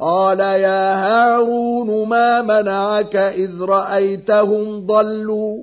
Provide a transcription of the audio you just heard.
قال يا هارون ما منعك إذ رأيتهم ضلوا؟